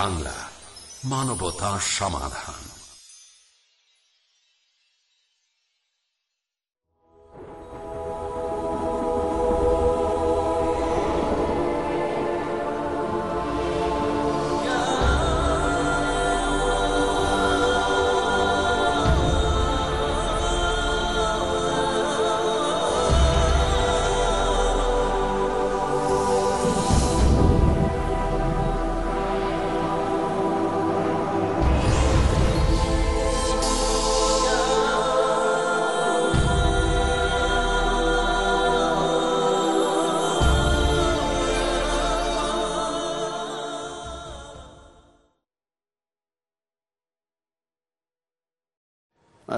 বাংলা মানবতা সমাধান।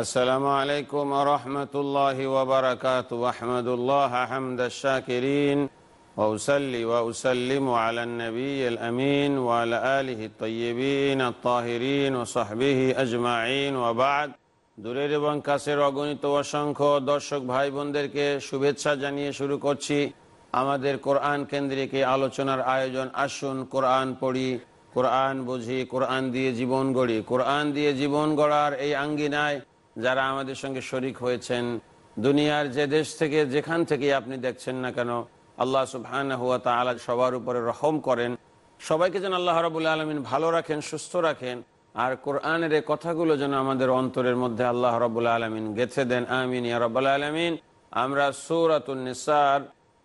السلام عليكم ورحمة الله وبركاته أحمد الله حمد الشاكرين وأسلي وأسلم على النبي الأمين وعلى آله الطيبين الطاهرين وصحبه أجمعين وبعد দূরের এবং কাছের অগণিত অসংখ্য দর্শক ভাই বোনদেরকে শুভেচ্ছা জানিয়ে শুরু করছি আমাদের কোরআন কেন্দ্রিক এই আলোচনার আয়োজন আসুন কোরআন পড়ি কোরআন বুঝি কোরআন দিয়ে জীবন গড়ি কোরআন দিয়ে জীবন গড়ার এই আঙ্গিনায় যারা আমাদের সঙ্গে শরিক হয়েছেন, দুনিয়ার যে দেশ থেকে, যেখান থেকে আপনি দেখছেন না কেন, আল্লাহ সুবহান হুয়া তালা সবার উপরে রহম করেন। সবাইকে যেন আল্লাহ রবুল্লা আলমিন ভালো রাখেন, সুস্থ রাখেন। আর কোরআনের এই কথাগুলো যেন আমাদের অন্তরের মধ্যে আল্লাহ রবুল্লা আলমিন গেথে দেন। আমিন, ইয়া আলমিন। আমরা সৌরাতুন্নিসার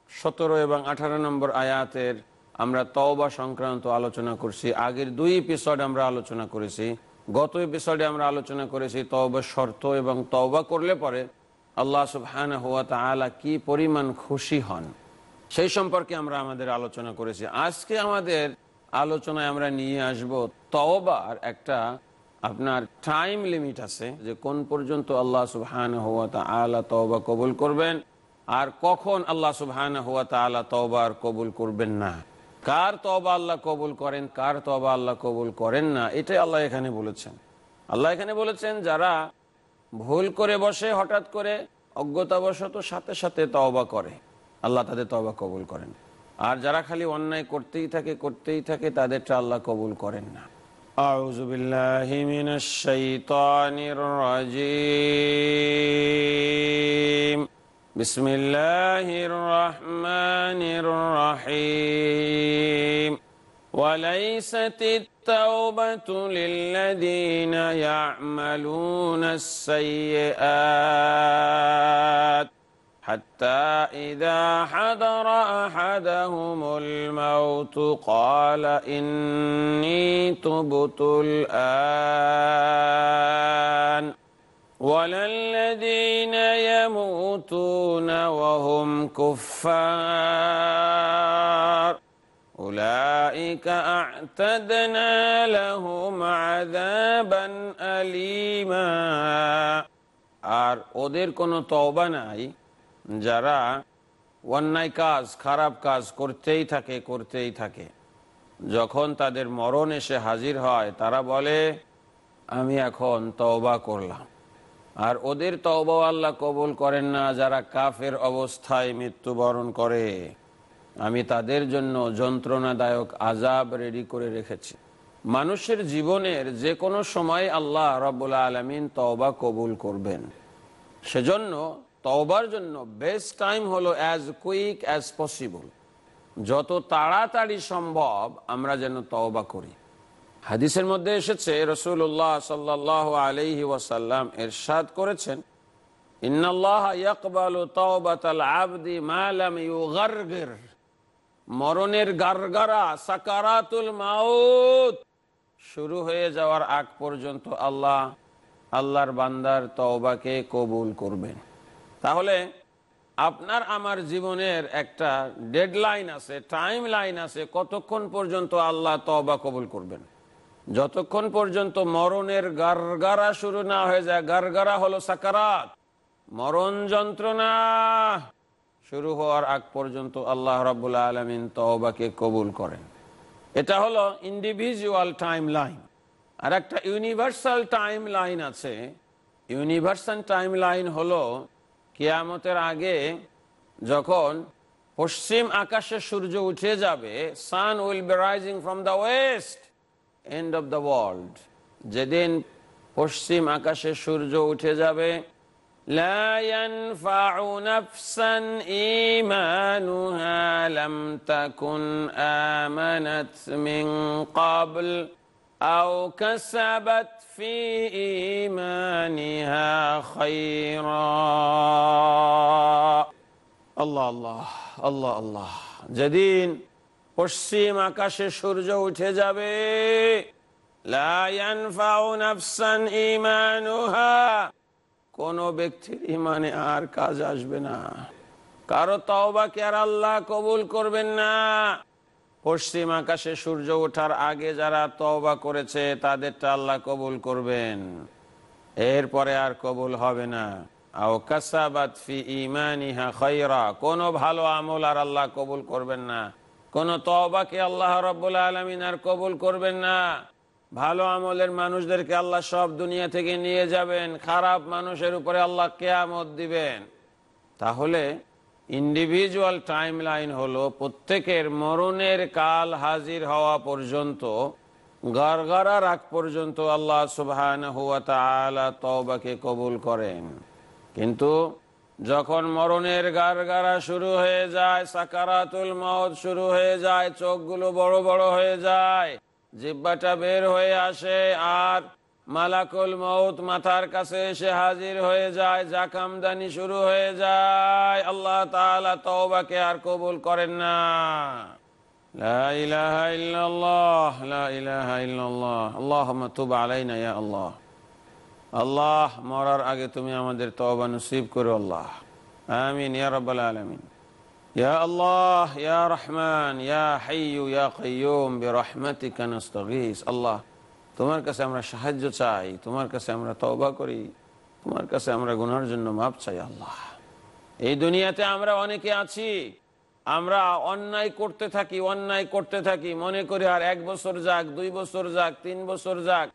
সতেরো এবং আঠারো নম্বর আয়াতের আমরা তওবা সংক্রান্ত আলোচনা করছি। আগের দুই এপিসোড আমরা আলোচনা করেছি। গত এপিসোডে আমরা আলোচনা করেছি তওবা শর্ত এবং তওবা করলে পরে আল্লাহ সুবহান হুয়া তালা কি পরিমাণ খুশি হন, সেই সম্পর্কে আমরা আমাদের আলোচনা করেছি। আজকে আমাদের আলোচনায় আমরা নিয়ে আসব তওবার একটা আপনার টাইম লিমিট আছে যে কোন পর্যন্ত আল্লাহ সুবহান হুয়া তালা তওবা কবুল করবেন আর কখন আল্লাহ সুবহান হুয়া তালা তওবার কবুল করবেন না। কার তবা আল্লাহ কবুল করেন কার তবা আল্লাহ কবুল করেন না এটাই আল্লাহ এখানে বলেছেন আল্লাহ এখানে বলেছেন যারা ভুল করে বসে হঠাৎ করে অজ্ঞতাবশত সাথে সাথে তওবা করে আল্লাহ তাদের তবা কবুল করেন আর যারা খালি অন্যায় করতেই থাকে করতেই থাকে তাদেরটা আল্লাহ কবুল করেন না أعوذ بالله من الشيطان الرجيم بسم الله الرحمن الرحيم. وليست التوبة للذين يعملون السيئات حتى إذا حضر أحدهم الموت قال إني تبت الآن ولا الذين يموتون وهم كفار أولئك أعتدنا لهم عذابا أليما আর ওদের কোনো তওবা নাই যারা অন্যায় কাজ খারাপ কাজ করতেই থাকে করতেই থাকে যখন তাদের মরণ এসে হাজির হয় তারা বলে আমি এখন তওবা করলাম আর ওদের তওবাও আল্লাহ কবুল করেন না, যারা কাফের অবস্থায় মৃত্যুবরণ করে। আমি তাদের জন্য যন্ত্রণাদায়ক আজাব রেডি করে রেখেছি। মানুষের জীবনের যে কোনো সময় আল্লাহ রব্বুল্লা আলমিন তওবা কবুল করবেন। সেজন্য তওবার জন্য বেস্ট টাইম হলো অ্যাজ কুইক অ্যাজ পসিবল যত তাড়াতাড়ি সম্ভব আমরা যেন তওবা করি। হাদিসের মধ্যে এসেছে রসুল্লাহ সাল্লাহ আলহি ওয়াসাল্লাম এরশাদ করেছেন মরণের গারগারা, সাকারাতুল মাউত। শুরু হয়ে যাওয়ার আগ পর্যন্ত আল্লাহ, আল্লাহর বান্দার তওবাকে কবুল করবেন। তাহলে, আপনার আমার জীবনের একটা ডেডলাইন আছে টাইম লাইন আছে, কতক্ষণ পর্যন্ত আল্লাহ তওবা কবুল করবেন? যতক্ষণ পর্যন্ত মরণের গারগারা শুরু না হয়ে যায়, গারগারা হলো সাকারাত। মরণ যন্ত্রণা শুরু হওয়ার আগ পর্যন্ত আল্লাহ রাবুল্লাহ আলমিন তওবাকে কবুল করেন। এটা হলো ইন্ডিভিজুয়াল টাইম লাইন আর একটা ইউনিভার্সাল টাইম লাইন আছে। ইউনিভার্সাল টাইম লাইন হলো কেয়ামতের আগে যখন পশ্চিম আকাশে সূর্য উঠে যাবে sun will be rising from the west end of the world যেদিন পশ্চিম আকাশে সূর্য উঠে যাবে لا ينفع نفسا إيمانها لم تكن آمنت من قبل أو كسبت في إيمانها خيرا আল্লাহ আল্লাহ আল্লাহ আল্লাহ যেদিন পশ্চিম আকাশে সূর্য উঠে যাবে। কোন ব্যক্তির ইমানে আর কাজ আসবে না। কারও তওবাকে আর আল্লাহ কবুল করবেন না। পশ্চিম আকাশে সূর্য ওঠার আগে যারা তওবা করেছে, তাদেরটা আল্লাহ কবুল করবেন। এরপরে আর কবুল হবে না। কোন ভালো আমল আর আল্লাহ কবুল করবেন না। কোন তওবাকে আল্লাহ রাব্বুল আলামিন আর কবুল করবেন না। ভালো আমলের মানুষদেরকে আল্লাহ সব দুনিয়া থেকে নিয়ে যাবেন, খারাপ মানুষের উপরে আল্লাহ কেয়ামত দিবেন। তাহলে ইন্ডিভিজুয়াল টাইম লাইন হলো প্রত্যেকের মরণের কাল হাজির হওয়া পর্যন্ত, গারগারার আগ পর্যন্ত আল্লাহ তাআলা তওবাকে কবুল করেন। কিন্তু যখন মরণের গারগারা শুরু হয়ে যায়, সাকারাতুল মত শুরু হয়ে যায়, চোখগুলো বড় বড় হয়ে যায়, জিব্বাটা বের হয়ে আসে আর মালাকুল মৌত মাথার কাছে এসে হাজির হয়ে যায়, জাকামদানি শুরু হয়ে যায়। আল্লাহ তাআলা তওবাকে আর কবুল করেন না। তুব আলাইনা ইয়া আল্লাহ। আল্লাহ মরার আগে তুমি আমাদের তওবা নসিব করো আল্লাহ। আমিন, ইয়া রাব্বাল আলামিন। ইয়া আল্লাহ, ইয়া রহমান, ইয়া হাইয়ু, ইয়া কাইয়ুম, বিরহমাতিকা নাস্তাগীস। আল্লাহ, তোমার কাছে আমরা সাহায্য চাই, তোমার কাছে আমরা তওবা করি, তোমার কাছে আমরা গুনার জন্য মাপ চাই আল্লাহ। এই দুনিয়াতে আমরা অনেকে আছি, আমরা অন্যায় করতে থাকি, অন্যায় করতে থাকি, মনে করি আর এক বছর যাক, দুই বছর যাক, তিন বছর যাক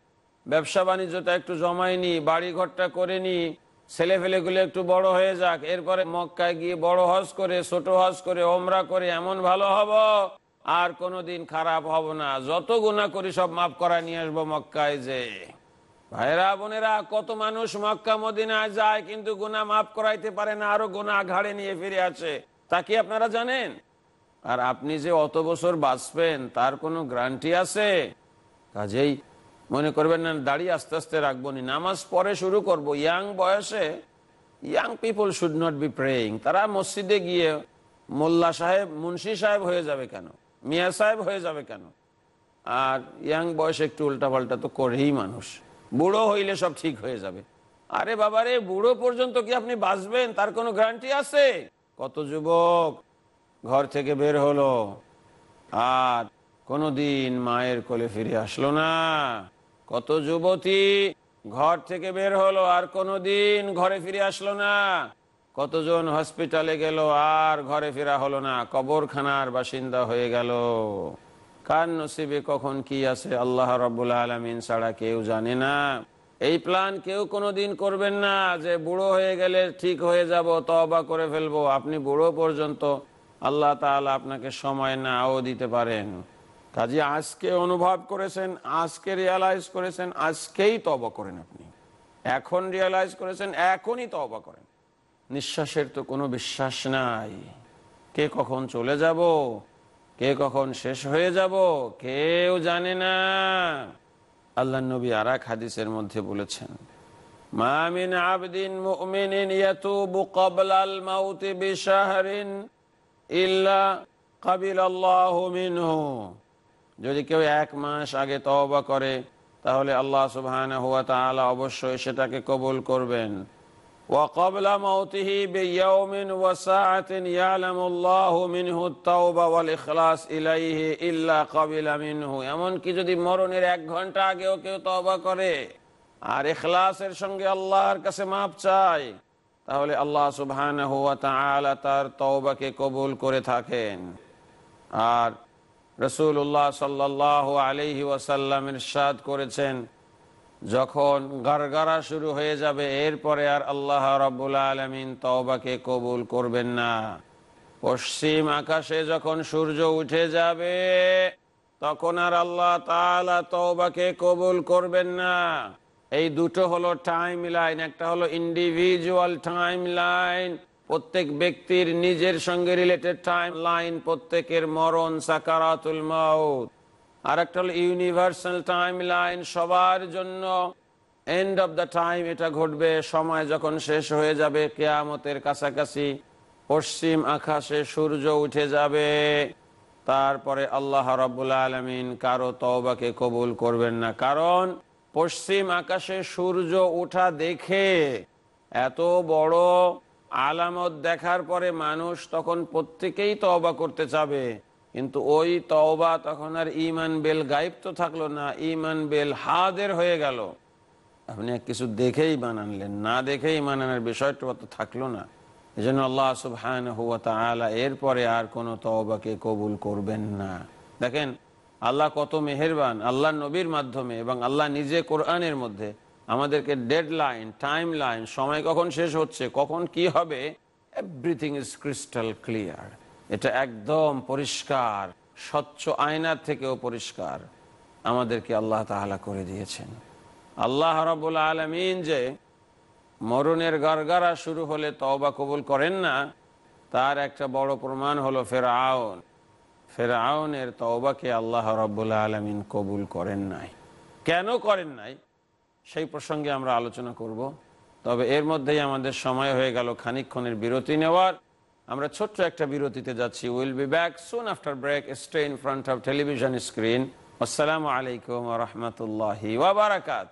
ব্যবসা বাণিজ্যটা একটু জমায়নি বাড়ি ঘরটা করে নি ছেলে ফেলেগুলো একটু বড় হয়ে যাক, এরপরে মক্কায় গিয়ে বড় হজ করে, ছোট হজ করে, ওমরা করে, এমন ভালো হব, আর কোনোদিন খারাপ হব না। যত গুণা করি সব মাফ করা নিয়ে আসব মক্কায় যে। ভাইরা বোনেরা, কত মানুষ মক্কা মদিনায় যায় কিন্তু গুণা মাফ করাইতে পারে না, আরও গুণা ঘাড়ে নিয়ে ফিরে আসে। তা কি আপনারা জানেন? আর আপনি যে অত বছর বাঁচবেন, তার কোনো গ্যারান্টি আছে? কাজেই মনে করবেন না দাড়ি আস্তে আস্তে রাখব নি। নামাজ পরে শুরু করব। ইয়াং বয়সে, young people should not be praying তারা মসজিদে গিয়ে মোল্লা সাহেব, মুন্সি সাহেব হয়ে যাবে কেন? মিয়া সাহেব হয়ে যাবে কেন? আর ইয়াং বয়সে একটু উল্টাপাল্টা তো করেই মানুষ। বুড়ো হইলে সব ঠিক হয়ে যাবে। আরে বাবারে, বুড়ো পর্যন্ত কি আপনি বাঁচবেন? তার কোনো গ্যারান্টি আছে? কত যুবক ঘর থেকে বের হলো, আর কোনদিন মায়ের কোলে ফিরে আসলো না। কত যুবতী ঘর থেকে বের হলো, আর কোনদিন ঘরে ফিরে আসলো না। কতজন হসপিটালে গেল, আর ঘরে ফেরা হলো না। কবরখানার বাসিন্দা হয়ে গেল। কার নসিবে, কখন কি আছে, আল্লাহ রব্বুল আলমিন ছাড়া কেউ জানে না। এই প্ল্যান কেউ কোনোদিন করবেন না, যে বুড়ো হয়ে গেলে ঠিক হয়ে যাব তবা করে ফেলব। আপনি বুড়ো পর্যন্ত আল্লাহ তাআলা আপনাকে সময় নাও দিতে পারেন। কাজে আজকে অনুভব করেছেন, আজকে রিয়ালাইজ করেছেন, আজকেই তবা করেন আপনি। এখন রিয়ালাইজ করেছেন, এখনই তবা করেন। নিঃশ্বাসের তো কোনো বিশ্বাস নাই। কে কখন চলে যাব? কে কখন শেষ হয়ে যাব? কেউ জানে না। আল্লাহ নবী আর হাদিসের মধ্যে বলেছেন মামিন আবদিন মাউতি ইল্লা যদি কেউ এক মাস আগে তওবা করে তাহলে আল্লাহ সুবহানাহু ওয়া তাআলা অবশ্যই সেটাকে কবুল করবেন وقبل موته بيوم وساعة يعلم الله منه التوبة والإخلاص إليه إلا قبل منه এমন কি যদি মরণের এক ঘন্টা আগেও কেউ তওবা করে আর ইখলাসের সঙ্গে আল্লাহর কাছে মাপ চায় তাহলে আল্লাহ সুবহানাহু ওয়া তাআলা তার তওবাকে কবুল করে থাকেন আর রসুল্লাহ সাল্লাহ আলহি ওয়াসাল্লাম ইরশাদ করেছেন, যখন গারগারা শুরু হয়ে যাবে, এরপরে আর আল্লাহ রব্বুল আলমিন তওবাকে কবুল করবেন না। পশ্চিম আকাশে যখন সূর্য উঠে যাবে, তখন আর আল্লাহ তাআলা তওবাকে কবুল করবেন না। এই দুটো হলো টাইম লাইন একটা হলো ইন্ডিভিজুয়াল টাইম লাইন প্রত্যেক ব্যক্তির নিজের সঙ্গে রিলেটেড টাইম লাইন প্রত্যেকের মরণ সাকারাতুল মাউত। আর একটা হলো ইউনিভার্সাল টাইম লাইন সবার জন্য এন্ড অফ দ্য টাইম এটা ঘটবে, সময় যখন শেষ হয়ে যাবে, কেয়ামতের কাছাকাছি পশ্চিম আকাশে সূর্য উঠে যাবে। তারপরে আল্লাহ রব্বুল আলমিন কারও তওবাকে কবুল করবেন না। কারণ পশ্চিম আকাশে সূর্য ওঠা দেখে এত বড় আলামত দেখার পরে মানুষ তখন প্রত্যেকেই তওবা করতে চাবে। কিন্তু ওই তওবা তখন আর ইমান বেল গাইব তো থাকল না ইমান বেল হাদের হয়ে গেল। আপনি কিছু দেখেই বানানলেন, না দেখেই মানানোর বিষয়টা তো থাকল না। এই জন্য আল্লাহ তাআলা এরপরে আর কোনো তওবাকে কবুল করবেন না। দেখেন, আল্লাহ কত মেহেরবান, আল্লাহ নবীর মাধ্যমে এবং আল্লাহ নিজে কোরআনের মধ্যে। আমাদেরকে ডেড লাইন টাইম লাইন সময় কখন শেষ হচ্ছে, কখন কি হবে এভরিথিং ইজ ক্রিস্টাল ক্লিয়ার এটা একদম পরিষ্কার, স্বচ্ছ আয়নার থেকেও পরিষ্কার। আমাদেরকে আল্লাহ তাআলা করে দিয়েছেন। আল্লাহ রাবুল আলমিন যে মরণের গারগারা শুরু হলে তওবা কবুল করেন না, তার একটা বড় প্রমাণ হলো ফের আউন ফেরাউন। ফেরাউনের তওবাকে আল্লাহ রাবুল আলমিন কবুল করেন নাই। কেন করেন নাই? সেই প্রসঙ্গে আমরা আলোচনা করব। তবে এর মধ্যেই আমাদের সময় হয়ে গেল খানিকক্ষণের বিরতি নেওয়ার। আমরা ছোট্ট একটা বিরতিতে যাচ্ছি। Will be back soon after break stay in front of television screen আসসালামু আলাইকুম রহমতুল্লাহি ওয়াবারাকাত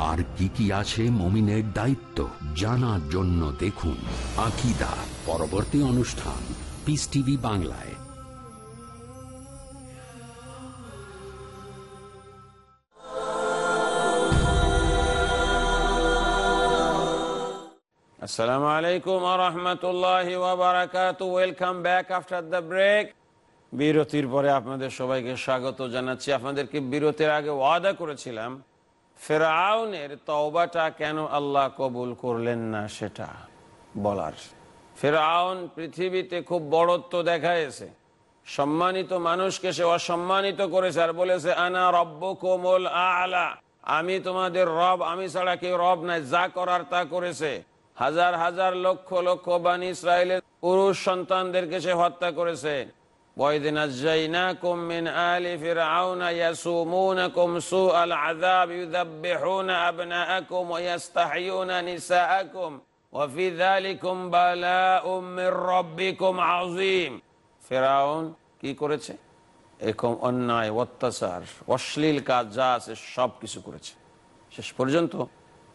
আর কি কি আছে মমিনের দায়িত্ব জানার জন্য দেখুন আকিদা পরবর্তী অনুষ্ঠান পিস টিভি বাংলায় rahmatullahi wa barakatuh. Welcome back after the break. বিরতির পরে আপনাদের সবাইকে স্বাগত জানাচ্ছি আপনাদেরকে বিরতির আগে ওয়াদা করেছিলাম ফেরাউনের তওবাটা কেন আল্লাহ কবুল করলেন না সেটা বলার। ফেরাউন পৃথিবীতে খুব বড়ত্ব দেখাইছে। সম্মানিত মানুষকে সে অসম্মানিত করেছে আর বলেছে, আনা রব্ব কোমল আলা। আমি তোমাদের রব, আমি ছাড়া কেউ রব নাই, যা করার তা করেছে। হাজার হাজার লক্ষ লক্ষ বাণী ইসরায়েলের পুরুষ সন্তানদেরকে সে হত্যা করেছে। وإذ نجيناكم من آل فرعون يسومونكم سوء العذاب يذبحون أبناءكم ويستحيون نساءكم وفي ذلكم بلاء من ربكم عظيم ফেরাউন কি করেছে এরকম অন্যায় অত্যাচার অশ্লীল কাজ যা আছে সব কিছু করেছে শেষ পর্যন্ত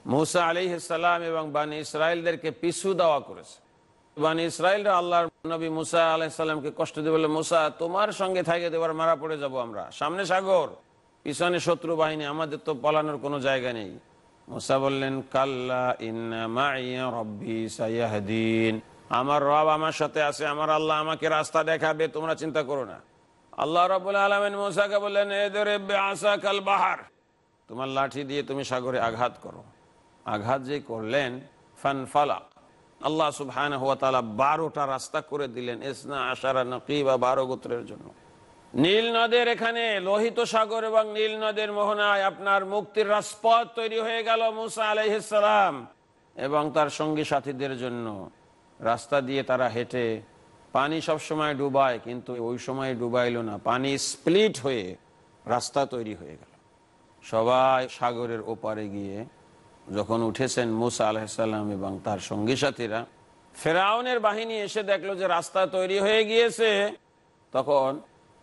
মুসা আলী সালাম এবং বানী ইসরায়েলদেরকে পিছু দেওয়া করেছে বানী ইসরায়েলরা আল্লাহর নবী মুসা আলাইসাল্লামকে কষ্ট দিয়ে বলে মুসা, তোমার সঙ্গে থাকে দেবার মারা পড়ে যাব আমরা। সামনে সাগর, পিছনে শত্রু বাহিনী, আমাদের তো পালানোর কোনো জায়গা নেই। মুসা বললেন, কাল্লা ইন্না মাইয়া রব্বি সাইয়াহদিন আমার রব আমার সাথে আছে, আমার আল্লাহ আমাকে রাস্তা দেখাবে, তোমরা চিন্তা করো না। আল্লাহ রবুল আলমেন মুসাকে বললেন আসা কাল বাহার। তোমার লাঠি দিয়ে তুমি সাগরে আঘাত করো। আঘাত যে করলেন ফান ফালাক আল্লাহ সুবহান হুয়া তালা বারোটা রাস্তা করে দিলেন, ইসনা আশারা নকি বা বারো গোত্রের জন্য। নীল নদের এখানে লোহিত সাগর এবং নীল নদের মোহনায় আপনার মুক্তির রাজপথ তৈরি হয়ে গেল মুসা আলহিসাম এবং তার সঙ্গী সাথীদের জন্য। রাস্তা দিয়ে তারা হেঁটে, পানি সব সময় ডুবায়, কিন্তু ওই সময় ডুবাইল না, পানি স্প্লিট হয়ে রাস্তা তৈরি হয়ে গেল। সবাই সাগরের ওপারে গিয়ে যখন উঠেছেন মুসা আলাহিসাল্লাম এবং তার সঙ্গী সাথীরা, ফেরাউনের বাহিনী এসে দেখল যে রাস্তা তৈরি হয়ে গিয়েছে। তখন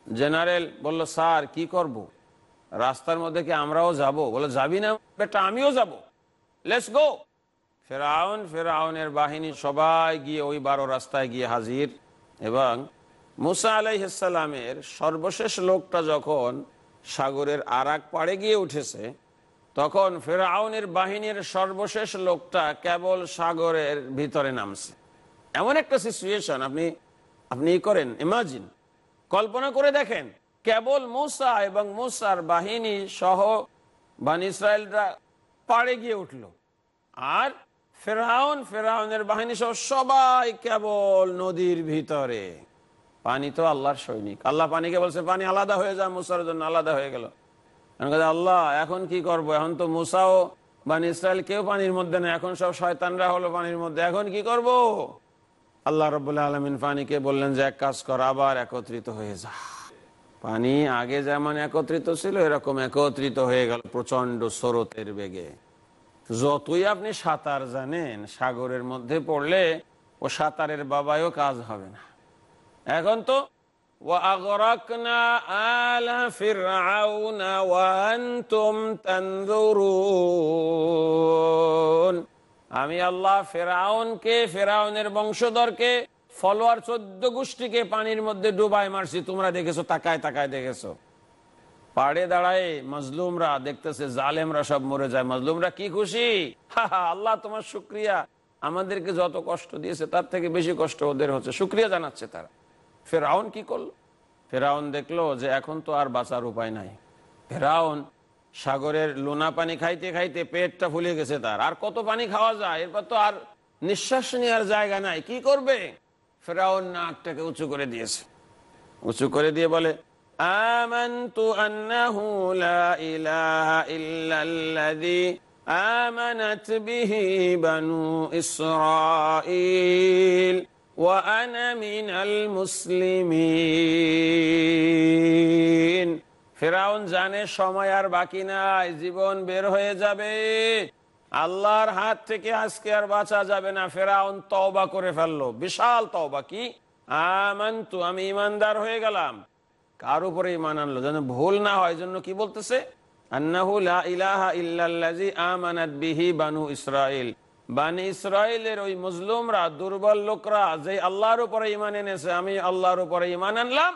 জেনারেল বলল, স্যার, কি করব। রাস্তার মধ্যে কি আমরাও যাব? বলে যাবি না বেটা, আমিও যাব। লেটস গো ফেরাউন, ফেরাউনের বাহিনী সবাই গিয়ে ওই বারো রাস্তায় গিয়ে হাজির এবং মুসা আলাইসাল্লামের সর্বশেষ লোকটা যখন সাগরের আরাক পাড়ে গিয়ে উঠেছে তখন ফেরাউনের বাহিনীর সর্বশেষ লোকটা কেবল সাগরের ভিতরে নামছে। এমন একটা সিচুয়েশন আপনি আপনি করেন ইমাজিন কল্পনা করে দেখেন, কেবল মুসা এবং মুসার বাহিনী সহ বান ইসরায়েলরা পাড়ে গিয়ে উঠল। আর ফেরাউন, ফেরাউনের বাহিনী সহ সবাই কেবল নদীর ভিতরে। পানি তো আল্লাহর সৈনিক। আল্লাহ পানিকে বলছে, পানি আলাদা হয়ে যায় মুসার জন্য আলাদা হয়ে গেল। আল্লাহ, এখন কি করব? এখন তো মুসাও বান ইসরায়েল, কেউ পানির মধ্যে না এখন সব শয়তানরা হলো পানির মধ্যে। এখন কি করব? আল্লাহ রবাহ আলমিন পানিকে বললেন যে, এক কাজ কর, আবার একত্রিত হয়ে যা। পানি আগে যেমন একত্রিত ছিল, এরকম একত্রিত হয়ে গেল প্রচণ্ড স্রোতের বেগে। যতই আপনি সাঁতার জানেন, সাগরের মধ্যে পড়লে ও সাঁতারের বাবায়ও কাজ হবে না। এখন তো وأغرقنا آل فرعون وأنتم تنظرون আমি আল্লাহ ফেরাউনকে ফেরাউনের বংশধরকে ফলোয়ার চোদ্দ গোষ্ঠীকে পানির মধ্যে ডুবাই মারছি তোমরা দেখেছো তাকায় তাকায় দেখেছো পাড়ে দাঁড়ায় মজলুমরা দেখতেছে জালেমরা সব মরে যায় মজলুমরা কি খুশি হা আল্লাহ তোমার শুক্রিয়া আমাদেরকে যত কষ্ট দিয়েছে তার থেকে বেশি কষ্ট ওদের হচ্ছে শুক্রিয়া জানাচ্ছে তারা ফেরাউন কি করল? ফেরাউন দেখল যে এখন তো আর বাঁচার উপায় নাই। ফেরাউন সাগরের লোনা পানি খাইতে খাইতে পেটটা ফুলে গেছে তার। আর কত পানি খাওয়া যায়? এরপর তো আর নিঃশ্বাস নেওয়ার জায়গা নাই। কি করবে? ফেরাউন নাকটাকে উঁচু করে দিয়েছে। উঁচু করে দিয়ে বলে আমি আন্নাহু লা বানু ইসরাঈল। وأنا من المسلمين ফেরাউন জানে সময় আর বাকি নাই জীবন বের হয়ে যাবে আল্লাহর হাত থেকে আজকে আর বাঁচা যাবে না ফেরাউন তওবা করে ফেললো বিশাল তওবা কি আমান্তু আমি ইমানদার হয়ে গেলাম কার উপরে ইমান আনলো যেন ভুল না হয় জন্য কি বলতেছে আন্নাহু লা ইলাহা ইল্লাল্লাজি আমানাত বিহি বানু ইসরাইল বানি ইসরায়েলের ওই মুসলিমরা, দুর্বল লোকরা যে আল্লাহর উপরে ইমান এনেছে, আমি আল্লাহর উপরে ইমান আনলাম।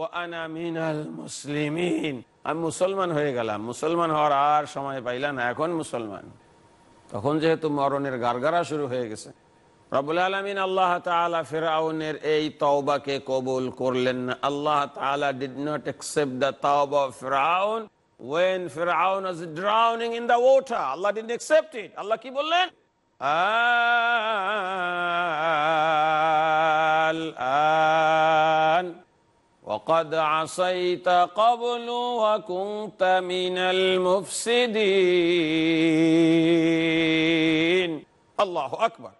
ও আনা মিনাল মুসলিমিন। আমি মুসলমান হয়ে গেলাম। মুসলমান হওয়ার আর সময় পাইলাম এখন মুসলমান। তখন যেহেতু মরণের গারগারা শুরু হয়ে গেছে। রবুল আলমিন আল্লাহ তালা ফেরাউনের এই তওবাকে কবুল করলেন না। আল্লাহ তালা did not the tawbah of ফেরাউন when ফেরাউন was drowning in the water Allah didn't accept it Allah কি বললেন? الآن وقد عصيت قبل وكنت من المفسدين الله أكبر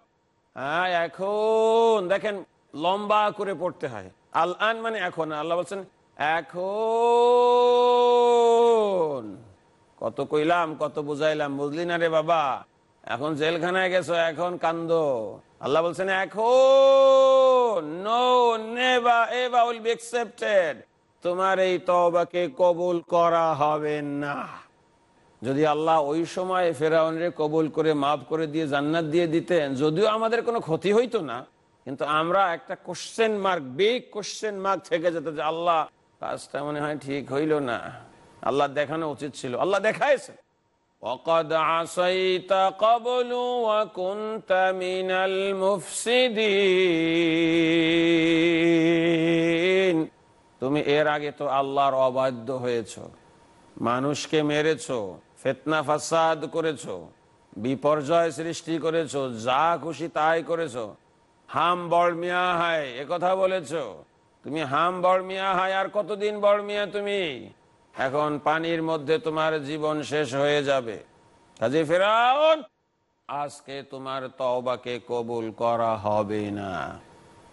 হ্যাঁ এখন দেখেন লম্বা করে পড়তে হয় আল আন মানে এখন আল্লাহ বলছেন এখন কত কইলাম কত বুঝাইলাম বুঝলি না রে বাবা এখন জেলখানায় গেছো, এখন কান্দ। আল্লাহ বলছেন, এখন নো উইল বি তোমার এই তওবাকে কবুল করা হবে না। যদি আল্লাহ ওই সময় ফেরাউনরে কবুল করে, মাফ করে দিয়ে, জান্নাত দিয়ে দিতেন, যদিও আমাদের কোনো ক্ষতি হইতো না, কিন্তু আমরা একটা question mark big question mark থেকে যেত যে, আল্লাহ, কাজটা মনে হয় ঠিক হইল না। আল্লাহ দেখানো উচিত ছিল। আল্লাহ দেখাইছে। وقد عصيت قبل وكنت من المفسدين তুমি এর আগে তো আল্লাহর অবাধ্য হয়েছো মানুষকে মেরেছো ফেতনা ফাসাদ করেছো বিপর্যয় সৃষ্টি করেছো যা খুশি তাই করেছো হাম বড়মিয়া হায় এ কথা বলেছো তুমি হাম বড়মিয়া হায় আর কতদিন বড়মিয়া তুমি এখন পানির মধ্যে তোমার জীবন শেষ হয়ে যাবে। কাজে ফেরাউন, আজকে তোমার তওবাকে কবুল করা হবে না।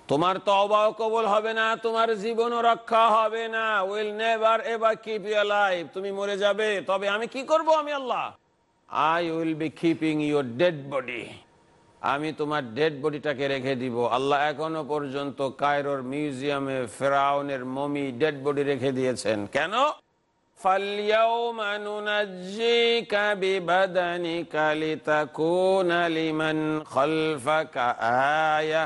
তোমার তওবাও কবুল হবে না, তোমার জীবনও রক্ষা হবে না। Will never ever keep you life তুমি মরে যাবে, তবে আমি কি করব আমি Allah? I will be keeping your dead body আমি তোমার ডেড বডিটাকে রেখে দিব। আল্লাহ এখনও পর্যন্ত কায়রোর মিউজিয়ামে ফেরাউনের মমি ডেড বডি রেখে দিয়েছেন। কেন? فاليوم ننجيك ببدنك لتكون لمن خلفك آية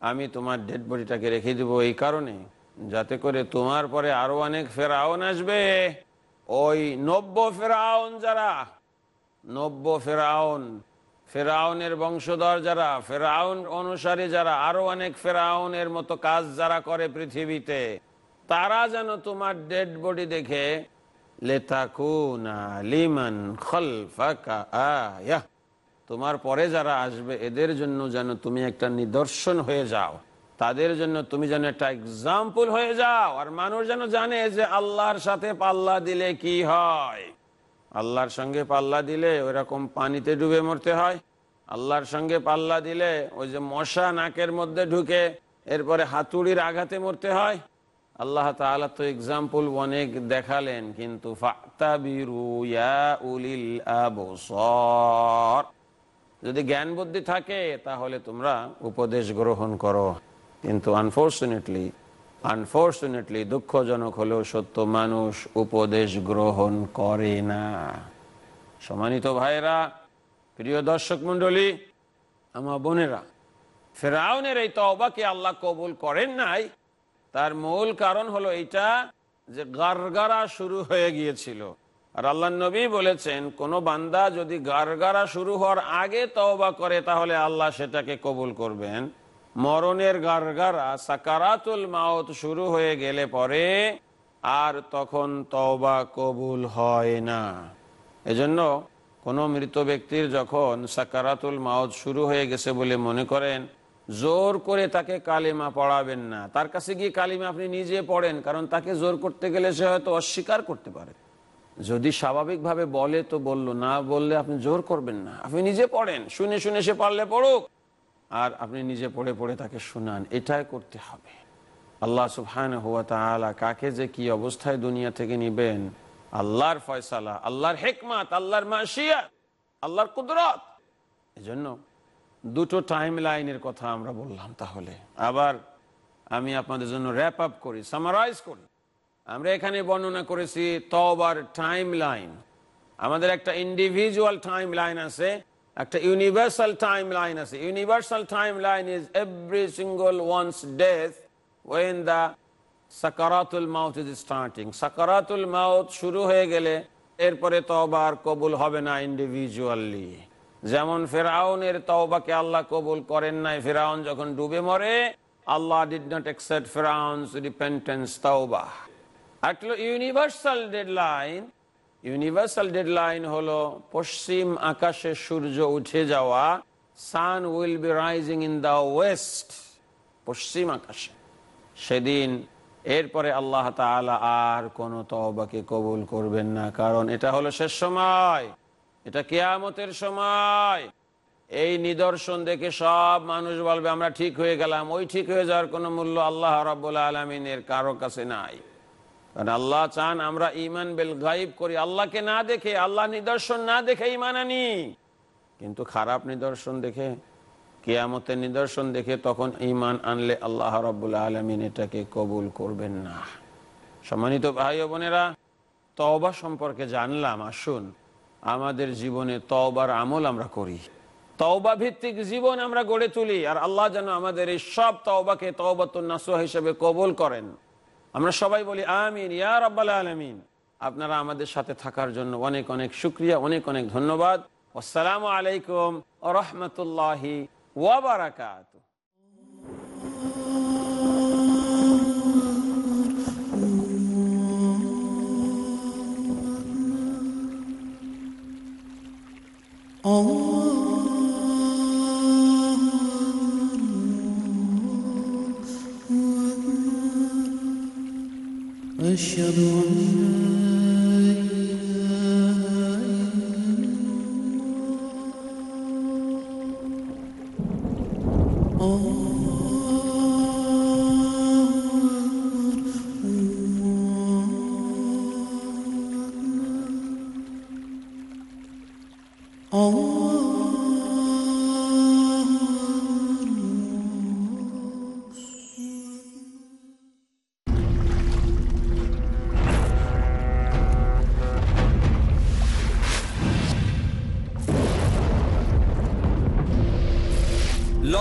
আমি তোমার ডেড বডিটাকে রেখে দিব এই কারণে যাতে করে তোমার পরে আরো অনেক ফেরাউন আসবে ওই নব্য ফেরাউন যারা নব্য ফেরাউন ফেরাউনের বংশধর যারা ফেরাউন অনুসারী যারা আরো অনেক ফেরাউনের মতো কাজ যারা করে পৃথিবীতে তারা যেন তোমার ডেড বডি দেখে তোমার পরে যারা আসবে, এদের জন্য যেন তুমি একটা নিদর্শন হয়ে যাও। তাদের জন্য তুমি যেন একটা এক্সাম্পল হয়ে যাও। আর মানুষ যেন জানে যে আল্লাহর সাথে পাল্লা দিলে কি হয়। আল্লাহর সঙ্গে পাল্লা দিলে ওইরকম পানিতে ডুবে মরতে হয়। আল্লাহর সঙ্গে পাল্লা দিলে ওই যে মশা নাকের মধ্যে ঢুকে, এরপরে হাতুড়ির আঘাতে মরতে হয়। আল্লাহ তাআলা তো এক্সাম্পল অনেক দেখালেন, কিন্তু যদি জ্ঞান বুদ্ধি থাকে, তাহলে তোমরা উপদেশ গ্রহণ করো। কিন্তু আনফর্চুনেটলি আনফর্চুনেটলি দুঃখজনক হলেও সত্য, মানুষ উপদেশ গ্রহণ করে না। সম্মানিত ভাইরা প্রিয় দর্শক মন্ডলী আমার বোনেরা, ফেরাউনের এই তওবাকে আল্লাহ কবুল করেন নাই তার মূল কারণ হলো এইটা যে গারগারা শুরু হয়ে গিয়েছিল। আর আল্লাহ নবী বলেছেন, কোন বান্দা যদি গারগারা শুরু হওয়ার আগে তওবা করে, তাহলে আল্লাহ সেটাকে কবুল করবেন। মরণের গারগারা, সাকারাতুল মাউত শুরু হয়ে গেলে পরে আর তখন তওবা কবুল হয় না। এজন্য কোনো মৃত ব্যক্তির যখন সাকারাতুল মাউত শুরু হয়ে গেছে বলে মনে করেন জোর করে তাকে কালিমা পড়াবেন না। তার কাছে গিয়ে কালিমা আপনি নিজে পড়েন, কারণ তাকে জোর করতে গেলে সে হয়তো অস্বীকার করতে পারে। যদি স্বাভাবিকভাবে বলে তো বলল, না বললে আপনি জোর করবেন না। আপনি নিজে পড়েন, শুনে শুনে সে পারলে পড়ুক। আর আপনি নিজে পড়ে পড়ে তাকে শুনান, এটাই করতে হবে। আল্লাহ সুবহান হুয়া তাআলা কাকে যে কি অবস্থায় দুনিয়া থেকে নিবেন? আল্লাহর ফয়সালা, আল্লাহর হেকমাত, আল্লাহর মাসিয়া আল্লাহর কুদরত। এজন্য দুটো টাইম লাইনের কথা আমরা বললাম তাহলে। আবার আমি আপনাদের জন্য র্যাপ আপ করি সামারাইজ করি। আমরা এখানে বর্ণনা করেছি তবার টাইম লাইন আমাদের একটা ইন্ডিভিজুয়াল টাইম লাইন আছে, একটা ইউনিভার্সাল টাইম লাইন আছে। Universal timeline is every single one's death when the সাকারাতুল মাউথ ইজ স্টার্টিং সাকারাতুল মাউথ শুরু হয়ে গেলে এরপরে তবার কবুল হবে না ইন্ডিভিজুয়ালি যেমন ফেরাউনের তওবাকে আল্লাহ কবুল করেন নাই, ফেরাউন যখন ডুবে মরে, আল্লাহ ডিড নট একসেপ্ট ফেরাউন্স রিপেন্টেন্স তওবা। একটা ইউনিভার্সাল ডেডলাইন ইউনিভার্সাল ডেডলাইন হলো পশ্চিম আকাশে সূর্য উঠে যাওয়া sun will be rising in the west পশ্চিম আকাশে। সেদিন এরপরে আল্লাহ তাআলা আর কোন তওবাকে কবুল করবেন না, কারণ এটা হলো শেষ সময়। এটা কেয়ামতের সময়। এই নিদর্শন দেখে সব মানুষ বলবে, আমরা ঠিক হয়ে গেলাম। ওই ঠিক হয়ে যাওয়ার কোনো মূল্য আল্লাহ রাব্বুল আলমিনের কারও কাছে নাই। কারণ আল্লাহ চান আমরা ইমান বেল গাইব করি। আল্লাহকে না দেখে, আল্লাহ নিদর্শন না দেখে ইমান আনি। কিন্তু খারাপ নিদর্শন দেখে, কেয়ামতের নিদর্শন দেখে তখন ইমান আনলে আল্লাহ রাব্বুল আলমিন এটাকে কবুল করবেন না। সম্মানিত ভাই বোনেরা, তওবা সম্পর্কে জানলাম, আসুন। আমাদের জীবনে তওবার আমল আমরা করি। তওবা ভিত্তিক জীবন আমরা গড়ে তুলি আর আল্লাহ যেন আমাদের এই সব তওবাকে তওবাতুন নাসুহা হিসেবে কবুল করেন। আমরা সবাই বলি, আমিন, ইয়া রাব্বাল আলামিন। আপনারা আমাদের সাথে থাকার জন্য অনেক অনেক শুক্রিয়া, অনেক অনেক ধন্যবাদ। আসসালামু আলাইকুম রহমতুল্লাহি ওয়াবারাকাত أشهد أن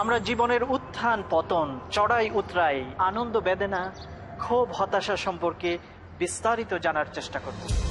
আমরা জীবনের উত্থান, পতন, চড়াই, উতরাই, আনন্দ, বেদনা, ক্ষোভ, হতাশা সম্পর্কে বিস্তারিত জানার চেষ্টা করব।